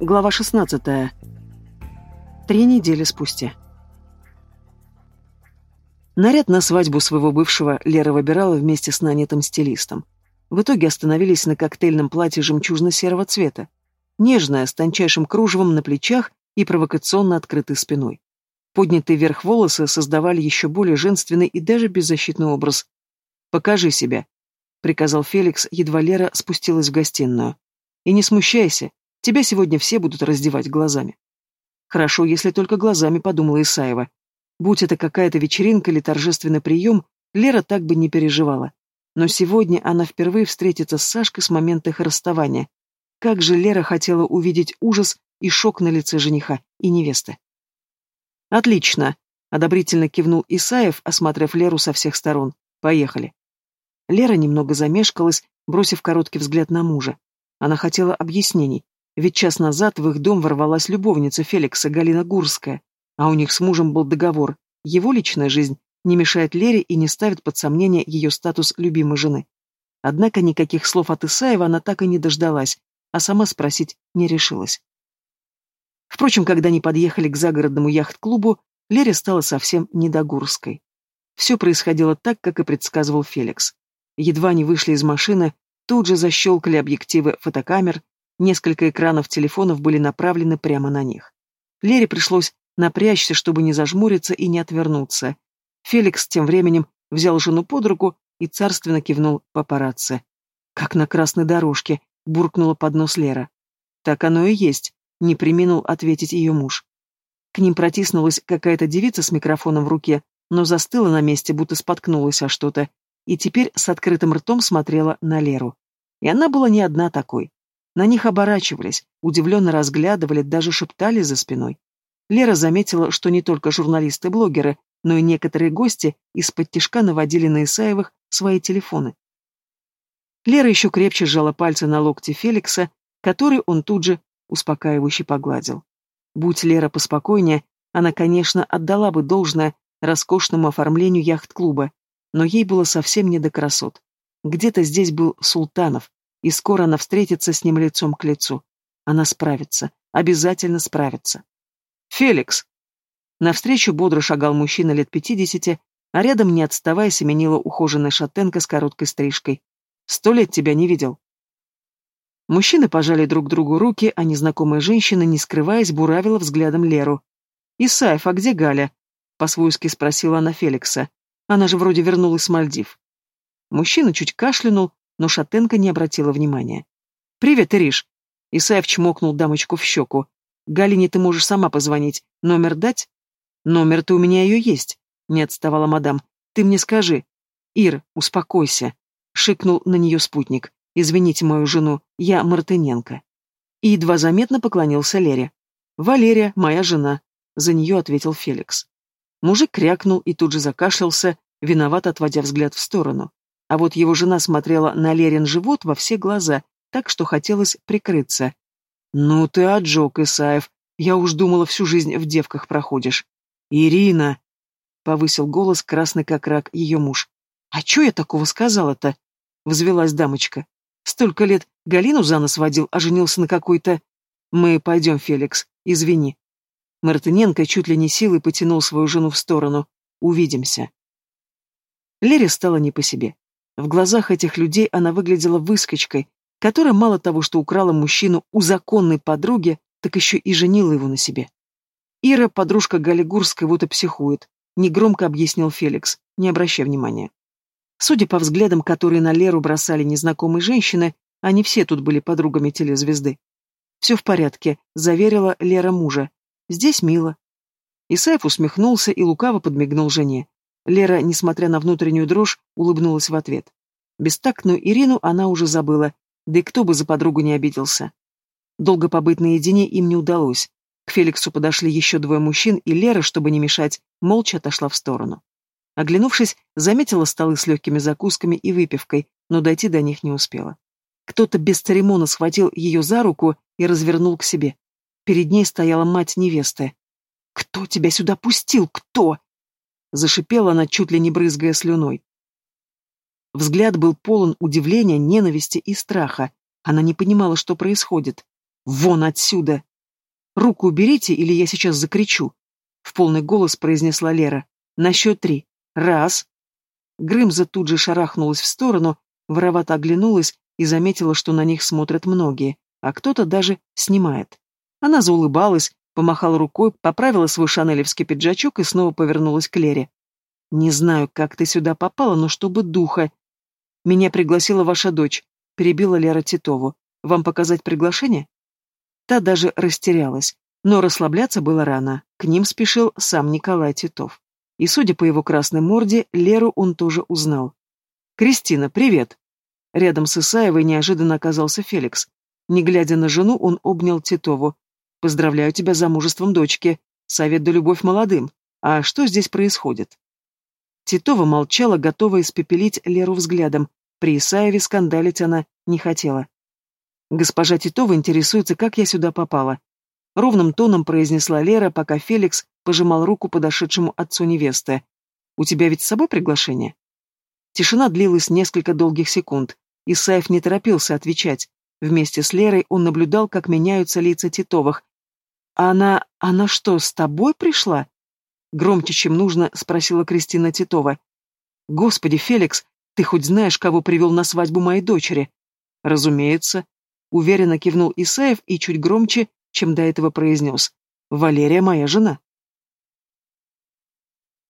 Глава 16. Три недели спустя. Наряд на свадьбу своего бывшего Лера выбирала вместе с нанятым стилистом. В итоге остановились на коктейльном платье жемчужно-серого цвета. Нежное, с тончайшим кружевом на плечах и провокационно открытой спиной. Поднятые вверх волосы создавали еще более женственный и даже беззащитный образ. «Покажи себя», — приказал Феликс, едва Лера спустилась в гостиную. «И не смущайся, Тебя сегодня все будут раздевать глазами. Хорошо, если только глазами, подумала Исаева. Будь это какая-то вечеринка или торжественный прием, Лера так бы не переживала. Но сегодня она впервые встретится с Сашкой с момента их расставания. Как же Лера хотела увидеть ужас и шок на лице жениха и невесты. «Отлично!» — одобрительно кивнул Исаев, осмотрев Леру со всех сторон. «Поехали». Лера немного замешкалась, бросив короткий взгляд на мужа. Она хотела объяснений, ведь час назад в их дом ворвалась любовница Феликса, Галина Гурская, а у них с мужем был договор. Его личная жизнь не мешает Лере и не ставит под сомнение ее статус любимой жены. Однако никаких слов от Исаева она так и не дождалась, а сама спросить не решилась. Впрочем, когда они подъехали к загородному яхт-клубу, Лере стало совсем не до Гурской. Все происходило так, как и предсказывал Феликс. Едва они вышли из машины, тут же защелкали объективы фотокамер, Несколько экранов телефонов были направлены прямо на них. Лере пришлось напрячься, чтобы не зажмуриться и не отвернуться. Феликс тем временем взял жену под руку и царственно кивнул папарацци. «Как на красной дорожке», — буркнула под нос Лера. «Так оно и есть», — не приминул ответить ее муж. К ним протиснулась какая-то девица с микрофоном в руке, но застыла на месте, будто споткнулась о что-то, и теперь с открытым ртом смотрела на Леру. И она была не одна такой. На них оборачивались, удивленно разглядывали, даже шептали за спиной. Лера заметила, что не только журналисты-блогеры, но и некоторые гости из-под тишка наводили на Исаевых свои телефоны. Лера еще крепче сжала пальцы на локте Феликса, который он тут же успокаивающе погладил. Будь Лера поспокойнее, она, конечно, отдала бы должное роскошному оформлению яхт-клуба, но ей было совсем не до красот. Где-то здесь был Султанов, и скоро она встретится с ним лицом к лицу. Она справится, обязательно справится. «Феликс!» Навстречу бодро шагал мужчина лет пятидесяти, а рядом, не отставая, семенила ухоженная шатенка с короткой стрижкой. «Сто лет тебя не видел». Мужчины пожали друг другу руки, а незнакомая женщина, не скрываясь, буравила взглядом Леру. «Исаев, а где Галя?» — по-свойски спросила она Феликса. «Она же вроде вернулась с Мальдив». Мужчина чуть кашлянул, но Шатенко не обратила внимания. «Привет, Ириш!» Исаев чмокнул дамочку в щеку. «Галине ты можешь сама позвонить. Номер дать?» «Номер-то у меня ее есть», — не отставала мадам. «Ты мне скажи». «Ир, успокойся», — шикнул на нее спутник. «Извините мою жену, я Мартыненко». И едва заметно поклонился Лере. «Валерия, моя жена», — за нее ответил Феликс. Мужик крякнул и тут же закашлялся, виноват отводя взгляд в сторону. А вот его жена смотрела на Лерин живот во все глаза, так что хотелось прикрыться. «Ну ты отжег, Исаев. Я уж думала, всю жизнь в девках проходишь». «Ирина!» — повысил голос, красный как рак, ее муж. «А чё я такого сказала-то?» — взвелась дамочка. «Столько лет Галину за нос водил, а женился на какой-то...» «Мы пойдем, Феликс, извини». Мартыненко чуть ли не силой потянул свою жену в сторону. «Увидимся». Лере стало не по себе. В глазах этих людей она выглядела выскочкой, которая мало того, что украла мужчину у законной подруги, так еще и женила его на себе. Ира, подружка Гали Гурской, вот и психует, негромко объяснил Феликс, не обращая внимания. Судя по взглядам, которые на Леру бросали незнакомые женщины, они все тут были подругами телезвезды. «Все в порядке», — заверила Лера мужа. «Здесь мило». Исаев усмехнулся и лукаво подмигнул жене. Лера, несмотря на внутреннюю дрожь, улыбнулась в ответ. Бестактную Ирину она уже забыла, да и кто бы за подругу не обиделся. Долго побыть наедине им не удалось. К Феликсу подошли еще двое мужчин, и Лера, чтобы не мешать, молча отошла в сторону. Оглянувшись, заметила столы с легкими закусками и выпивкой, но дойти до них не успела. Кто-то без церемона схватил ее за руку и развернул к себе. Перед ней стояла мать невесты. «Кто тебя сюда пустил? Кто?» Зашипела она, чуть ли не брызгая слюной. Взгляд был полон удивления, ненависти и страха. Она не понимала, что происходит. «Вон отсюда!» «Руку уберите, или я сейчас закричу!» В полный голос произнесла Лера. «На счет три. Раз!» Грымза тут же шарахнулась в сторону, воровато оглянулась и заметила, что на них смотрят многие, а кто-то даже снимает. Она заулыбалась, помахала рукой, поправила свой шанелевский пиджачок и снова повернулась к Лере. «Не знаю, как ты сюда попала, но чтобы духа...» «Меня пригласила ваша дочь», — перебила Лера Титову. «Вам показать приглашение?» Та даже растерялась, но расслабляться было рано. К ним спешил сам Николай Титов. И, судя по его красной морде, Леру он тоже узнал. «Кристина, привет!» Рядом с Исаевой неожиданно оказался Феликс. Не глядя на жену, он обнял Титову. «Поздравляю тебя с замужеством дочки. Совет да любовь молодым. А что здесь происходит?» Титова молчала, готовая испепелить Леру взглядом. При Исаеве скандалить она не хотела. «Госпожа Титова интересуется, как я сюда попала». Ровным тоном произнесла Лера, пока Феликс пожимал руку подошедшему отцу невесты. «У тебя ведь с собой приглашение?» Тишина длилась несколько долгих секунд. Исаев не торопился отвечать. Вместе с Лерой он наблюдал, как меняются лица Титовых. «А она... она что, с тобой пришла?» Громче, чем нужно, спросила Кристина Титова. «Господи, Феликс, ты хоть знаешь, кого привел на свадьбу моей дочери?» «Разумеется», — уверенно кивнул Исаев и чуть громче, чем до этого произнес. «Валерия моя жена».